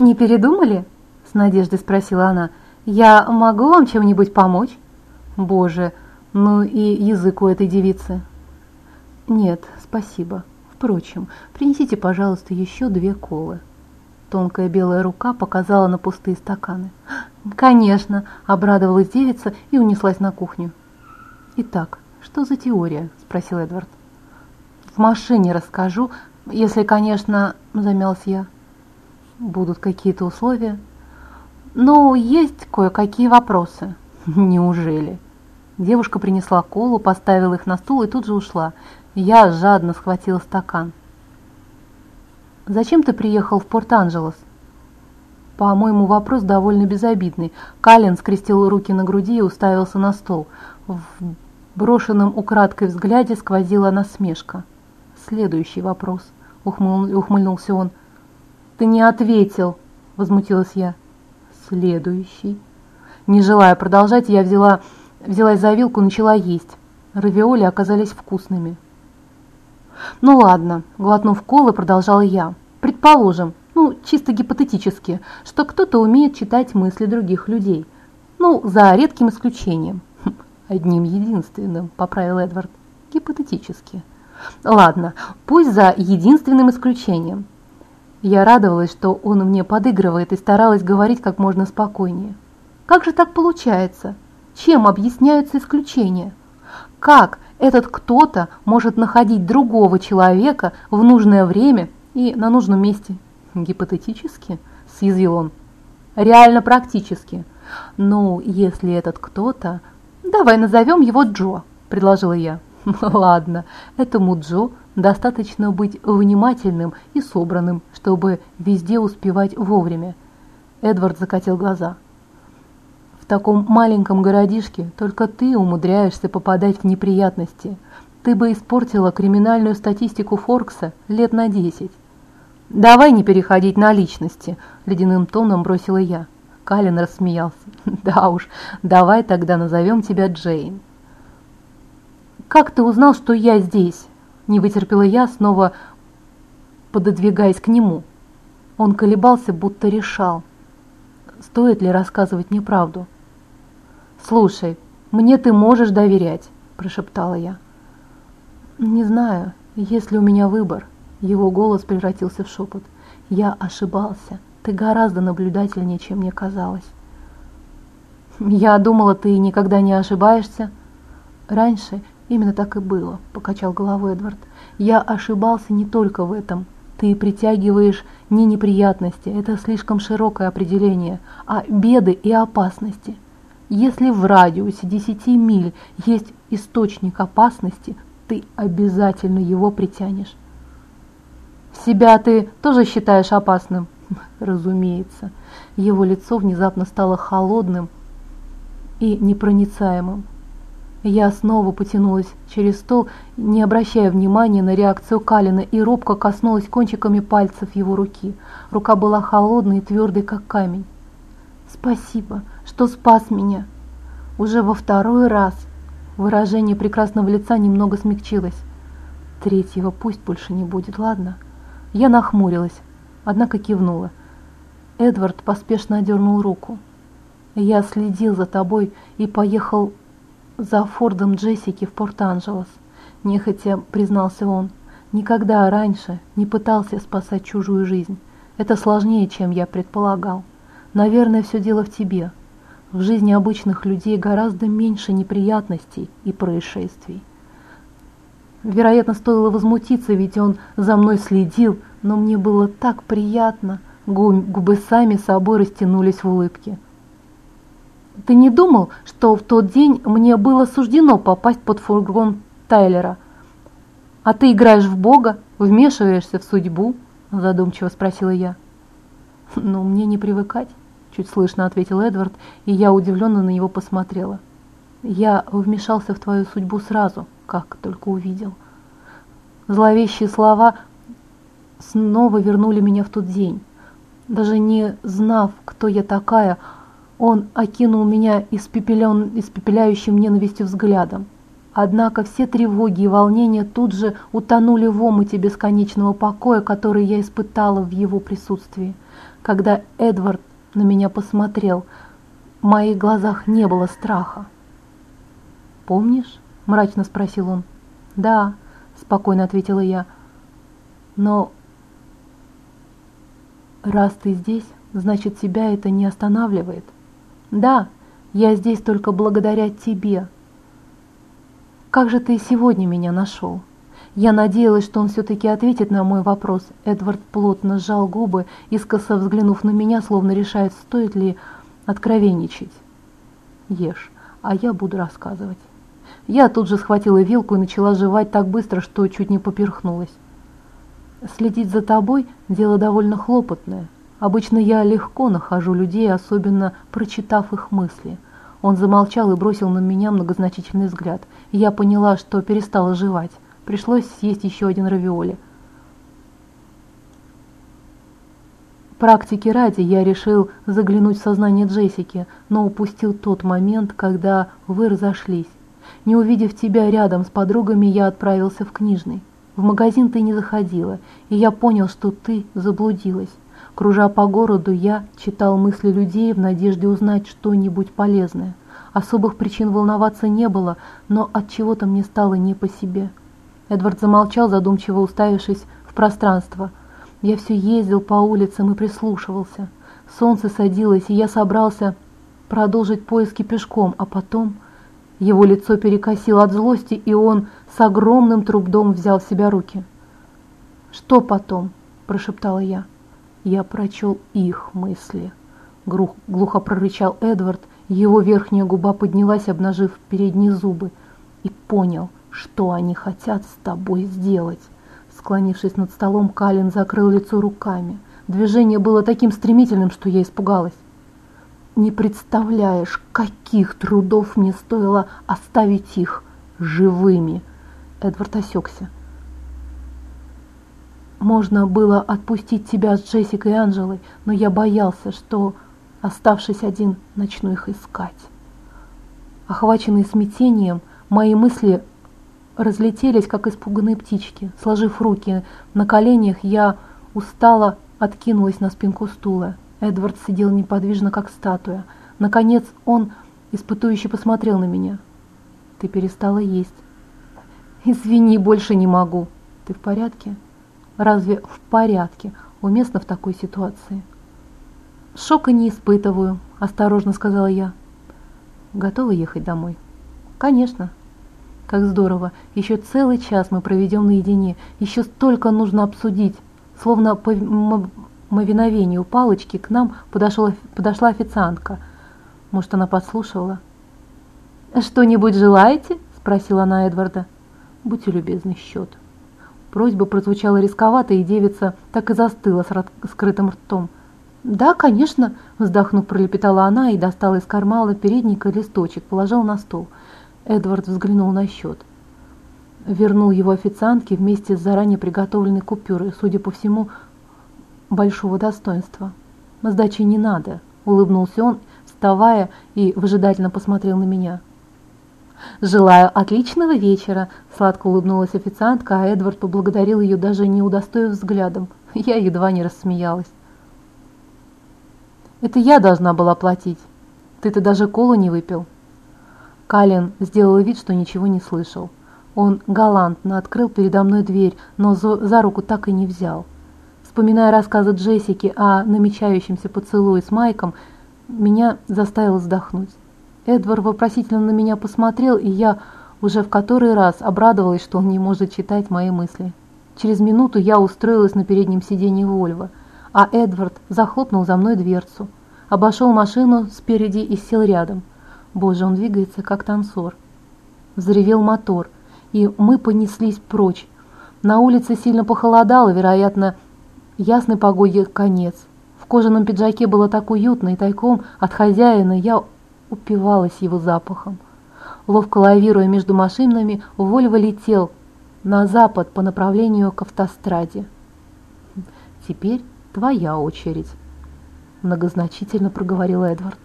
«Не передумали?» – с надеждой спросила она. «Я могу вам чем-нибудь помочь?» «Боже, ну и язык у этой девицы!» «Нет, спасибо. Впрочем, принесите, пожалуйста, еще две колы». Тонкая белая рука показала на пустые стаканы. «Конечно!» – обрадовалась девица и унеслась на кухню. «Итак, что за теория?» – спросил Эдвард. «В машине расскажу, если, конечно, – замялся я. «Будут какие-то условия?» «Ну, есть кое-какие вопросы». «Неужели?» Девушка принесла колу, поставила их на стул и тут же ушла. Я жадно схватила стакан. «Зачем ты приехал в Порт-Анджелес?» По-моему, вопрос довольно безобидный. Калин скрестил руки на груди и уставился на стол. В брошенном украдкой взгляде сквозила насмешка. «Следующий вопрос», — ухмыльнулся он. «Ты не ответил», — возмутилась я. «Следующий». Не желая продолжать, я взяла, взялась за вилку и начала есть. Равиоли оказались вкусными. «Ну ладно», — глотнув колы, продолжала я. «Предположим, ну, чисто гипотетически, что кто-то умеет читать мысли других людей. Ну, за редким исключением. Хм, одним единственным, поправил Эдвард. Гипотетически. Ладно, пусть за единственным исключением. Я радовалась, что он мне подыгрывает и старалась говорить как можно спокойнее. Как же так получается? Чем объясняются исключения? Как этот кто-то может находить другого человека в нужное время и на нужном месте Гипотетически, съязвил он. Реально практически. Ну, если этот кто-то... Давай назовем его Джо, предложила я. Ладно, этому Джо достаточно быть внимательным и собранным, чтобы везде успевать вовремя. Эдвард закатил глаза. В таком маленьком городишке только ты умудряешься попадать в неприятности. Ты бы испортила криминальную статистику Форкса лет на десять. «Давай не переходить на личности», – ледяным тоном бросила я. Калин рассмеялся. «Да уж, давай тогда назовем тебя Джейн». «Как ты узнал, что я здесь?» – не вытерпела я, снова пододвигаясь к нему. Он колебался, будто решал, стоит ли рассказывать мне правду. «Слушай, мне ты можешь доверять», – прошептала я. «Не знаю, есть ли у меня выбор». Его голос превратился в шепот. «Я ошибался. Ты гораздо наблюдательнее, чем мне казалось». «Я думала, ты никогда не ошибаешься». «Раньше именно так и было», — покачал головой Эдвард. «Я ошибался не только в этом. Ты притягиваешь не неприятности, это слишком широкое определение, а беды и опасности. Если в радиусе 10 миль есть источник опасности, ты обязательно его притянешь. Себя ты тоже считаешь опасным? Разумеется. Его лицо внезапно стало холодным и непроницаемым. Я снова потянулась через стол, не обращая внимания на реакцию Калина, и робко коснулась кончиками пальцев его руки. Рука была холодной и твердой, как камень. «Спасибо, что спас меня!» Уже во второй раз выражение прекрасного лица немного смягчилось. «Третьего пусть больше не будет, ладно?» Я нахмурилась, однако кивнула. Эдвард поспешно одернул руку. «Я следил за тобой и поехал за Фордом Джессики в Порт-Анджелес», – нехотя признался он. «Никогда раньше не пытался спасать чужую жизнь. Это сложнее, чем я предполагал. Наверное, все дело в тебе. В жизни обычных людей гораздо меньше неприятностей и происшествий. Вероятно, стоило возмутиться, ведь он за мной следил, но мне было так приятно. Губы сами собой растянулись в улыбке. Ты не думал, что в тот день мне было суждено попасть под фургон Тайлера? А ты играешь в Бога, вмешиваешься в судьбу? Задумчиво спросила я. Ну, мне не привыкать, чуть слышно ответил Эдвард, и я удивленно на него посмотрела. Я вмешался в твою судьбу сразу, как только увидел. Зловещие слова снова вернули меня в тот день. Даже не знав, кто я такая, он окинул меня испепелен, испепеляющим ненавистью взглядом. Однако все тревоги и волнения тут же утонули в омуте бесконечного покоя, который я испытала в его присутствии. Когда Эдвард на меня посмотрел, в моих глазах не было страха. «Помнишь?» – мрачно спросил он. «Да», – спокойно ответила я. «Но раз ты здесь, значит, тебя это не останавливает?» «Да, я здесь только благодаря тебе», «Как же ты сегодня меня нашел?» Я надеялась, что он все-таки ответит на мой вопрос. Эдвард плотно сжал губы, искоса взглянув на меня, словно решает, стоит ли откровенничать. «Ешь, а я буду рассказывать». Я тут же схватила вилку и начала жевать так быстро, что чуть не поперхнулась. Следить за тобой – дело довольно хлопотное. Обычно я легко нахожу людей, особенно прочитав их мысли – он замолчал и бросил на меня многозначительный взгляд. Я поняла, что перестала жевать. Пришлось съесть еще один равиоли. Практики ради я решил заглянуть в сознание Джессики, но упустил тот момент, когда вы разошлись. Не увидев тебя рядом с подругами, я отправился в книжный. В магазин ты не заходила, и я понял, что ты заблудилась. Кружа по городу, я читал мысли людей в надежде узнать что-нибудь полезное. Особых причин волноваться не было, но от чего-то мне стало не по себе. Эдвард замолчал, задумчиво уставившись в пространство. Я все ездил по улицам и прислушивался. Солнце садилось, и я собрался продолжить поиски пешком, а потом его лицо перекосило от злости, и он с огромным трудом взял в себя руки. «Что потом?» – прошептала я. Я прочел их мысли. Глухо прорычал Эдвард, его верхняя губа поднялась, обнажив передние зубы, и понял, что они хотят с тобой сделать. Склонившись над столом, Калин закрыл лицо руками. Движение было таким стремительным, что я испугалась. Не представляешь, каких трудов мне стоило оставить их живыми. Эдвард осекся. Можно было отпустить тебя с Джессикой и Анжелой, но я боялся, что, оставшись один, начну их искать. Охваченный смятением, мои мысли разлетелись, как испуганные птички. Сложив руки на коленях, я устало откинулась на спинку стула. Эдвард сидел неподвижно, как статуя. Наконец он испытующе посмотрел на меня. «Ты перестала есть». «Извини, больше не могу». «Ты в порядке?» Разве в порядке, уместно в такой ситуации. «Шока не испытываю», – осторожно сказала я. «Готова ехать домой?» «Конечно». «Как здорово! Еще целый час мы проведем наедине, еще столько нужно обсудить». Словно по мовиновению палочки к нам подошла, подошла официантка. Может, она подслушивала? «Что-нибудь желаете?» – спросила она Эдварда. «Будьте любезны, счет». Просьба прозвучала рисковато, и девица так и застыла с скрытым ртом. «Да, конечно», – вздохнув, пролепетала она и достала из кармана передника листочек, положил на стол. Эдвард взглянул на счет. Вернул его официантке вместе с заранее приготовленной купюрой, судя по всему, большого достоинства. «Сдачи не надо», – улыбнулся он, вставая и выжидательно посмотрел на меня. «Желаю отличного вечера», – сладко улыбнулась официантка, а Эдвард поблагодарил ее, даже не удостоив взглядом. Я едва не рассмеялась. «Это я должна была платить. Ты-то даже колу не выпил». Калин сделал вид, что ничего не слышал. Он галантно открыл передо мной дверь, но за руку так и не взял. Вспоминая рассказы Джессики о намечающемся поцелуе с Майком, меня заставило вздохнуть. Эдвард вопросительно на меня посмотрел, и я уже в который раз обрадовалась, что он не может читать мои мысли. Через минуту я устроилась на переднем сиденье Вольво, а Эдвард захлопнул за мной дверцу, обошел машину спереди и сел рядом. Боже, он двигается, как танцор. Взревел мотор, и мы понеслись прочь. На улице сильно похолодало, вероятно, ясной погоде конец. В кожаном пиджаке было так уютно, и тайком от хозяина я упивалась его запахом. Ловко лавируя между машинами, Вольво летел на запад по направлению к автостраде. «Теперь твоя очередь», – многозначительно проговорил Эдвард.